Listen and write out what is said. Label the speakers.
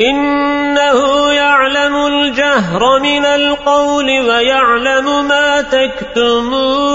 Speaker 1: إنه يعلم الجهر من القول ويعلم ما تكتمون.